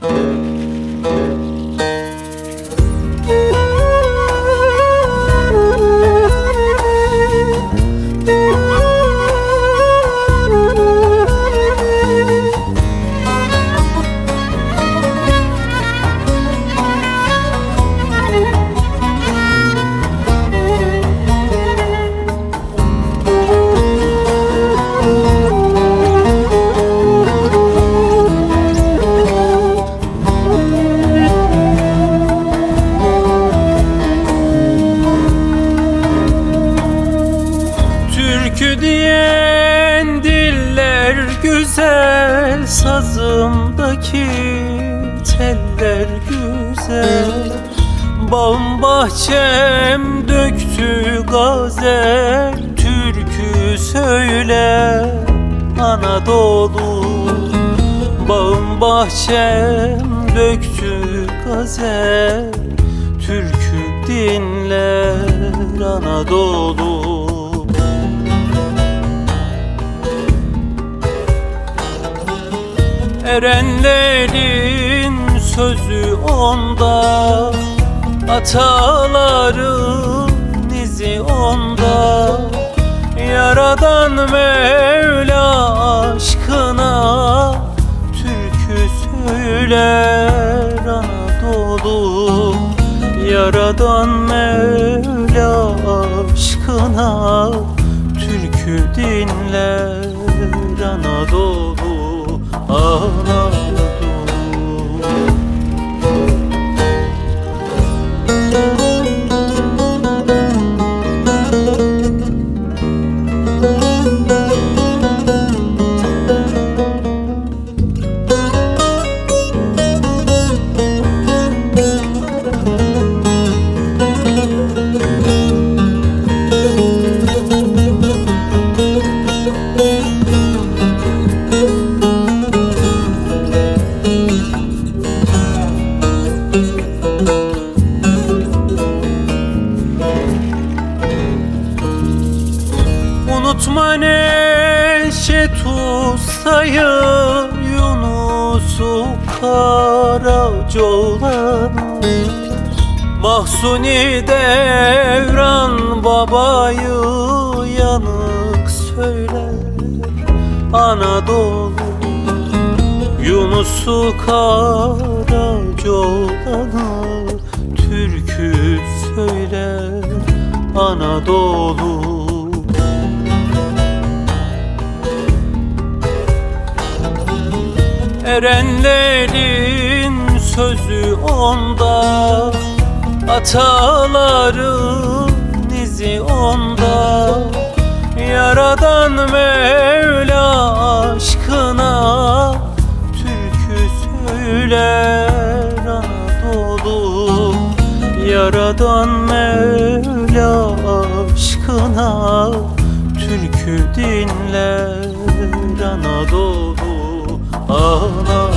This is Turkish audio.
Türkü güzel Sazımdaki teller güzel. Bağım bahçem döktü gazel. Türkü söyle Anadolu. Bağım bahçem döktü gazel. Türkü dinler Anadolu Erenlerin sözü onda Ataların izi onda. Yaradan Mevla aşkına Türkü söyler Anadolu. Yaradan Mevla Anadolu Unutma Neşet Usta'yı Yunus'u Karacaoğlan'ı Mahsuni Devran babayı yanık söyler Anadolu. Yunus'u Karacaoğlan'ı Türkü söyler Anadolu Erenlerin sözü onda Ataların izi onda. Yaradan Mevla aşkına Türkü söyler Anadolu. Yaradan Mevla aşkına Türkü dinler Anadolu Anadolu